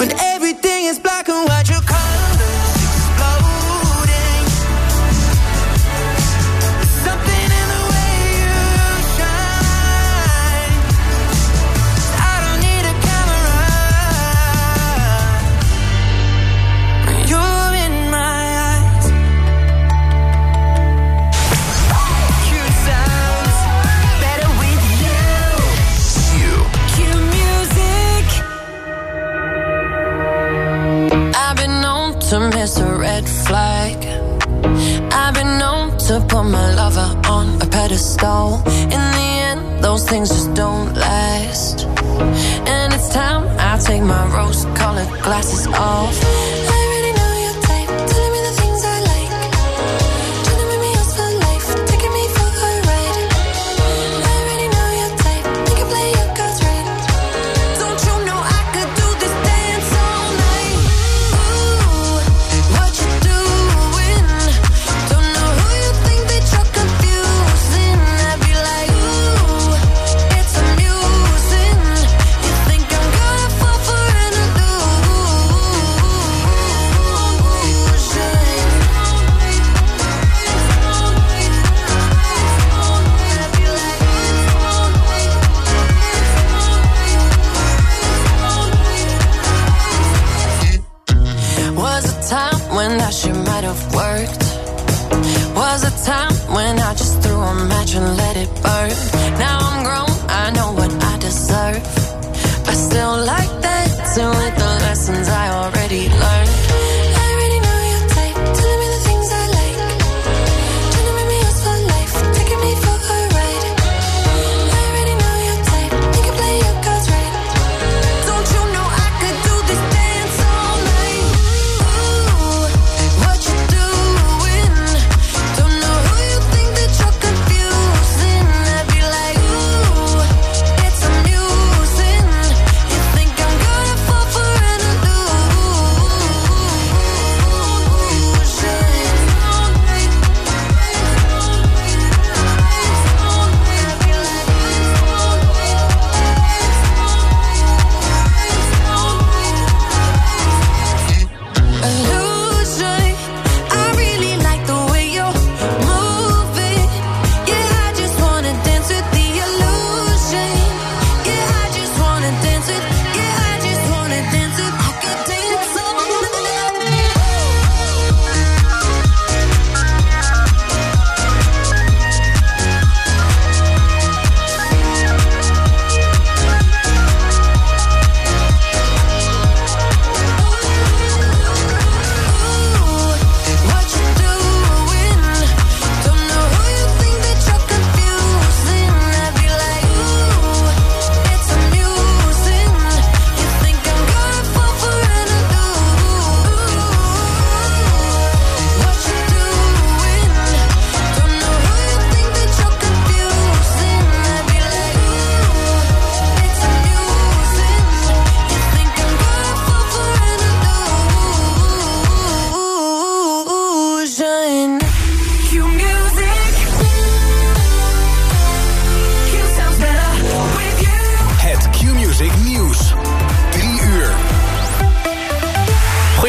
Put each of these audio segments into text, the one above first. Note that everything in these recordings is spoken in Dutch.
but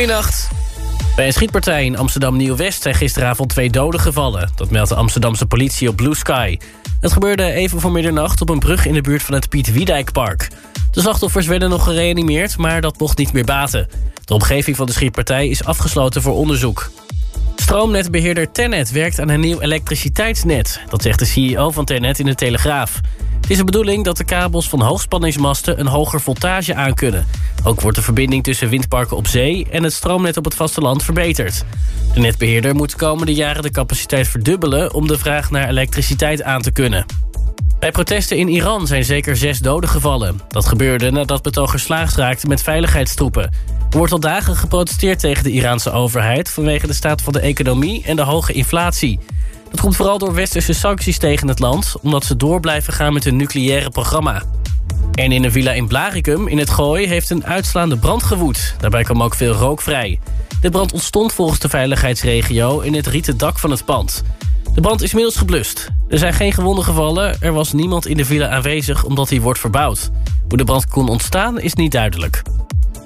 Goedenacht. Bij een schietpartij in Amsterdam Nieuw-West zijn gisteravond twee doden gevallen. Dat meldt de Amsterdamse politie op Blue Sky. Het gebeurde even voor middernacht op een brug in de buurt van het Piet Wiedijkpark. De slachtoffers werden nog gereanimeerd, maar dat mocht niet meer baten. De omgeving van de schietpartij is afgesloten voor onderzoek. Stroomnetbeheerder Tennet werkt aan een nieuw elektriciteitsnet. Dat zegt de CEO van Tennet in de Telegraaf. Het is de bedoeling dat de kabels van hoogspanningsmasten een hoger voltage aankunnen. Ook wordt de verbinding tussen windparken op zee en het stroomnet op het vasteland verbeterd. De netbeheerder moet de komende jaren de capaciteit verdubbelen om de vraag naar elektriciteit aan te kunnen. Bij protesten in Iran zijn zeker zes doden gevallen. Dat gebeurde nadat betogers slaags raakten met veiligheidstroepen. Er wordt al dagen geprotesteerd tegen de Iraanse overheid... vanwege de staat van de economie en de hoge inflatie. Dat komt vooral door westerse sancties tegen het land... omdat ze door blijven gaan met hun nucleaire programma. En in een villa in Blaricum, in het Gooi, heeft een uitslaande brand gewoed. Daarbij kwam ook veel rook vrij. De brand ontstond volgens de veiligheidsregio in het rieten dak van het pand. De brand is inmiddels geblust. Er zijn geen gewonden gevallen, er was niemand in de villa aanwezig omdat hij wordt verbouwd. Hoe de brand kon ontstaan is niet duidelijk.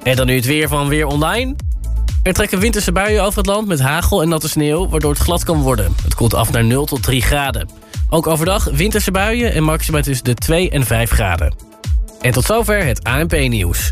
En dan nu het weer van Weer Online. Er trekken winterse buien over het land met hagel en natte sneeuw... waardoor het glad kan worden. Het koelt af naar 0 tot 3 graden. Ook overdag winterse buien en maximaal tussen de 2 en 5 graden. En tot zover het ANP-nieuws.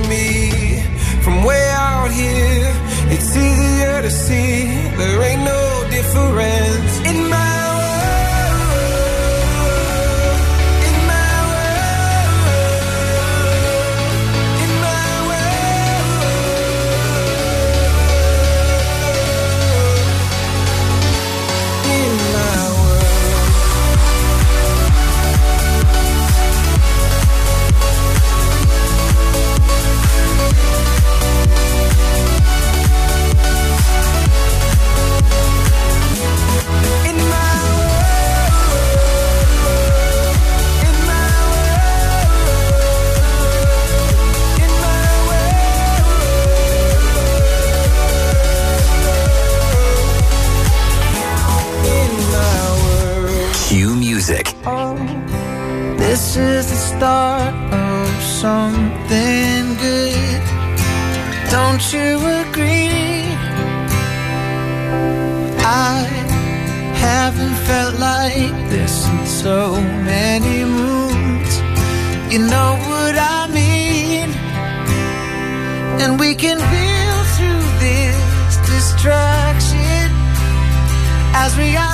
different. This is the start of something good. Don't you agree? I haven't felt like this in so many moons. You know what I mean? And we can build through this distraction as we are.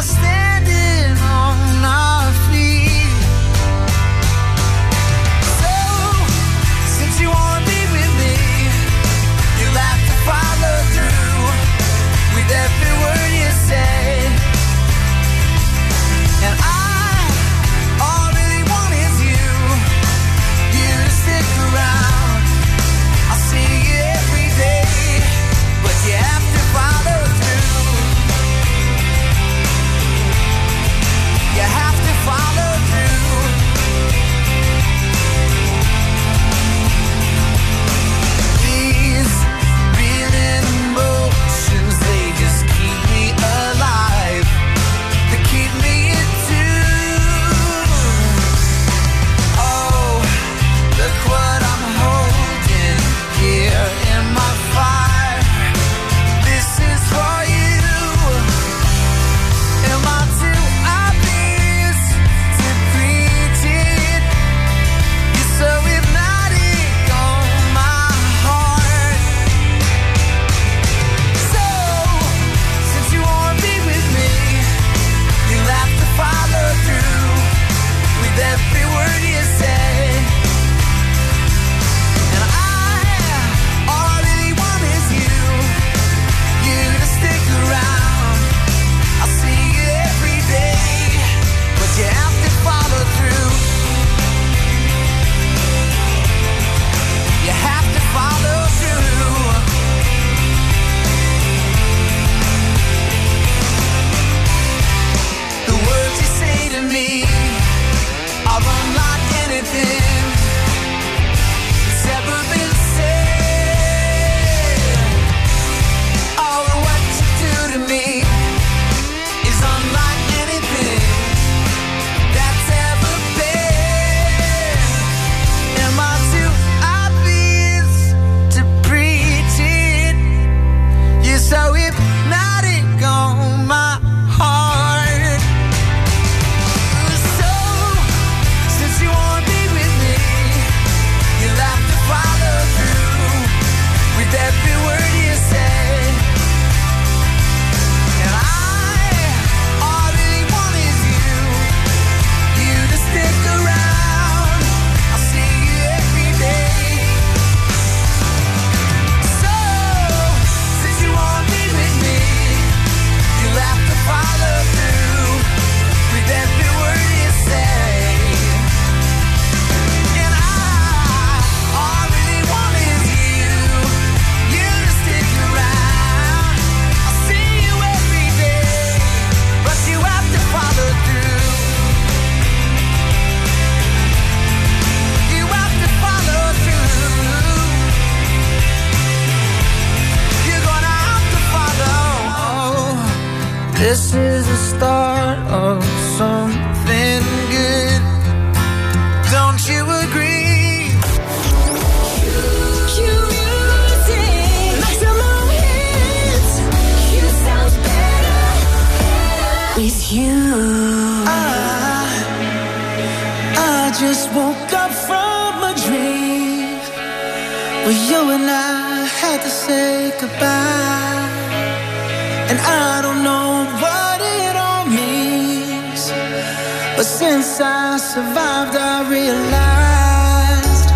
since I survived, I realized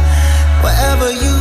wherever you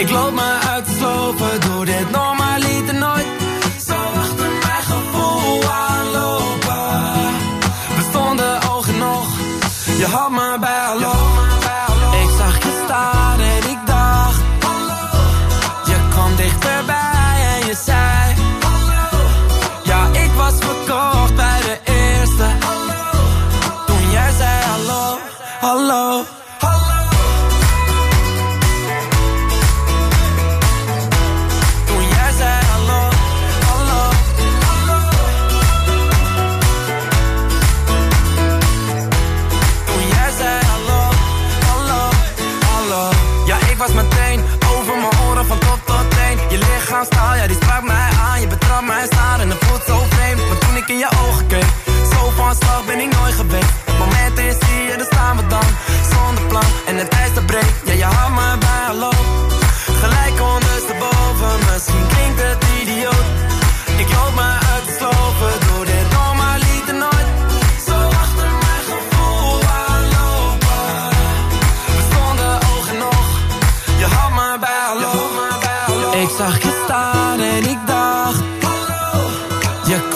Ik loop me slopen door dit normale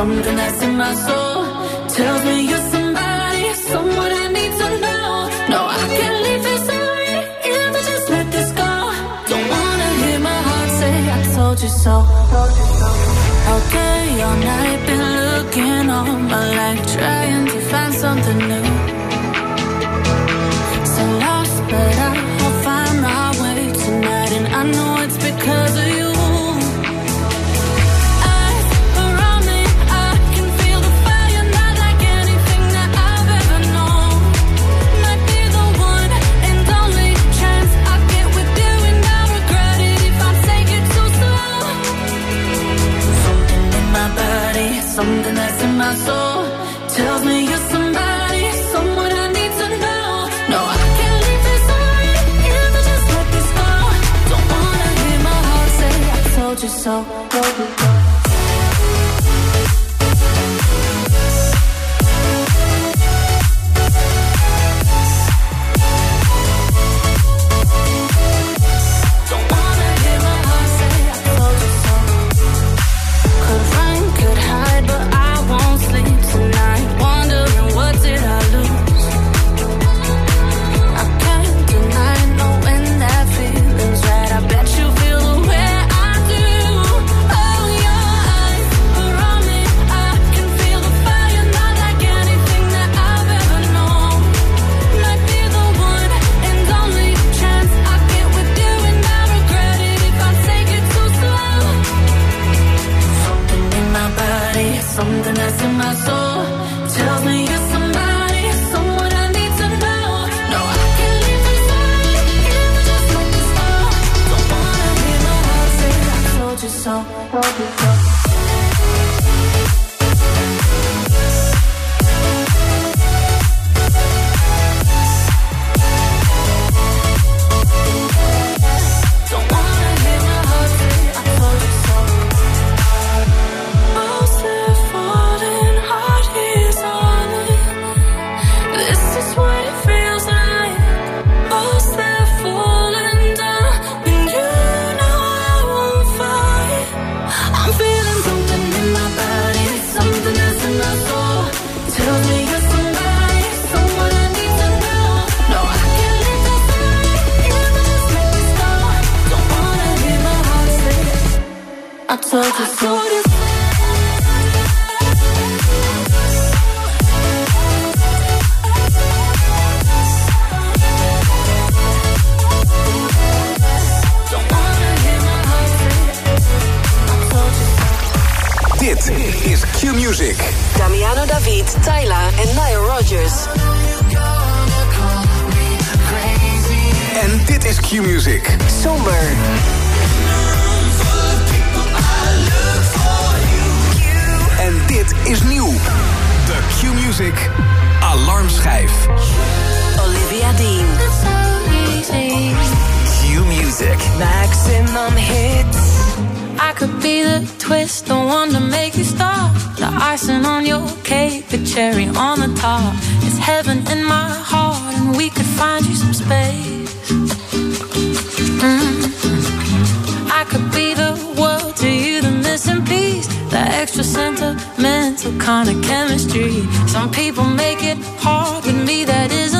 Something that's in my soul tells me you're so low Dit is Q Music. Damiano David, Tyler en Nile Rogers. En dit is Q Music. Somber Hit is nieuw. De Q-Music Alarmschijf. Olivia Dean. Q-Music. Maximum hits. I could be the twist, the one to make you stop. The icing on your cake, the cherry on the top. It's heaven in my heart, and we could find you some space. Mm. that extra sentimental kind of chemistry. Some people make it hard with me, that isn't.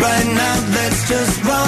Right now let's just run.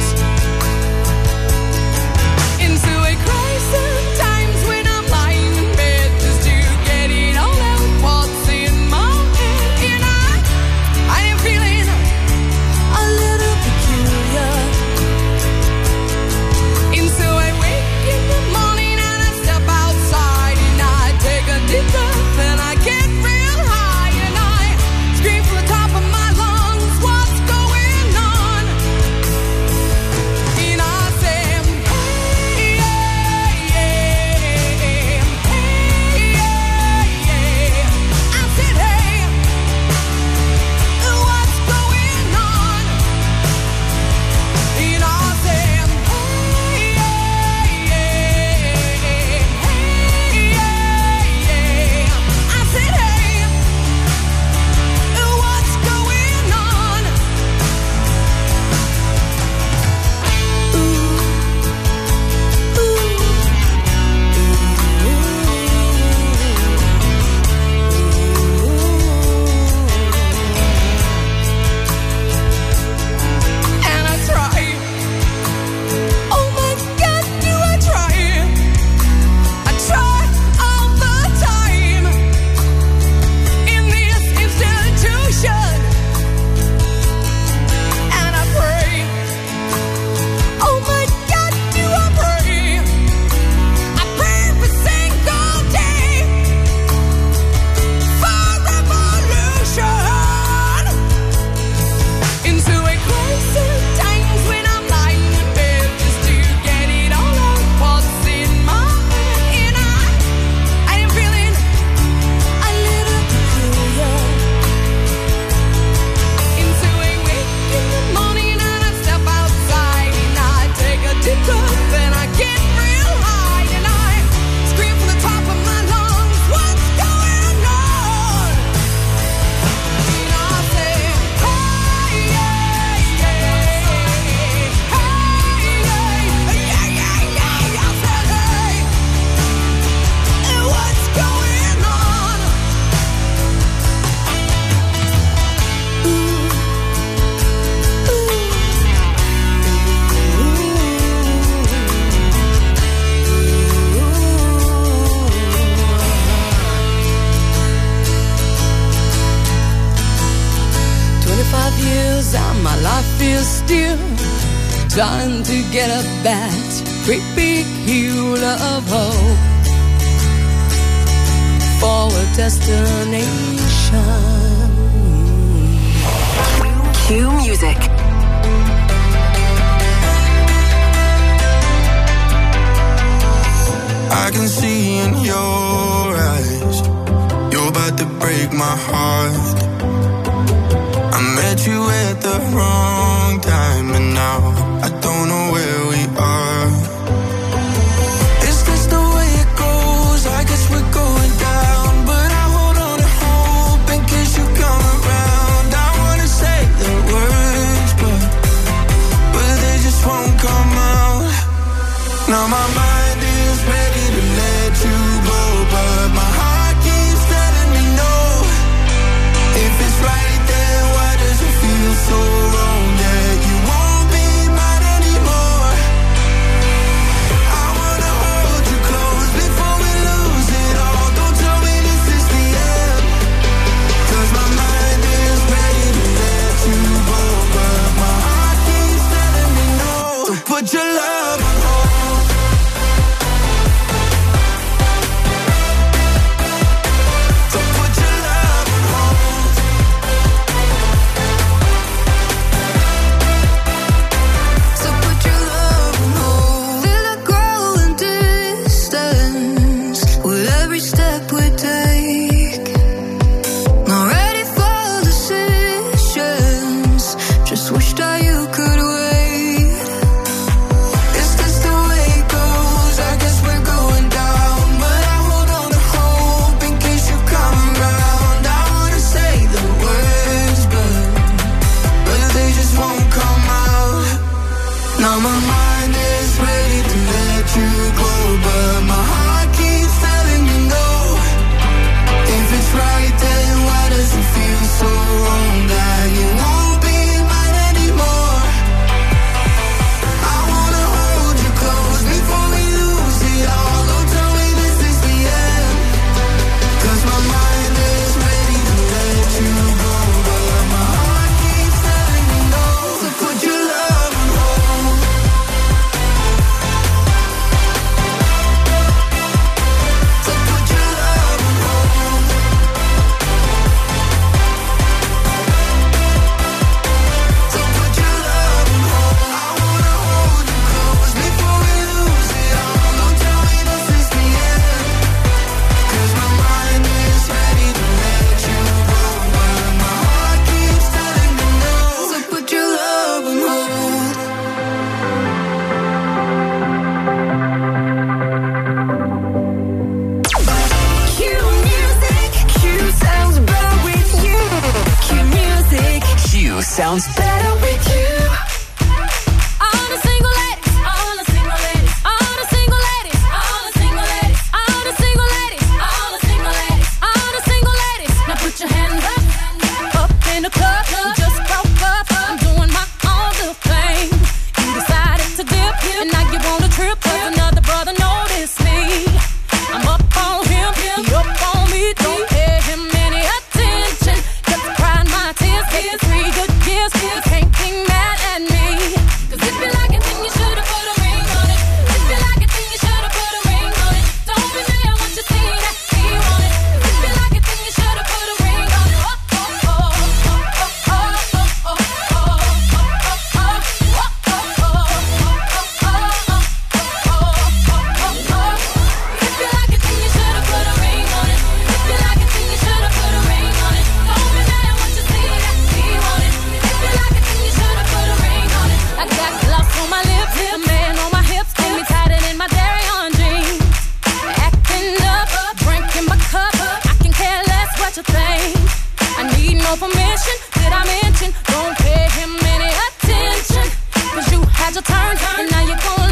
I need no permission. Did I mention? Don't pay him any attention. Cause you had your turn, and now you're going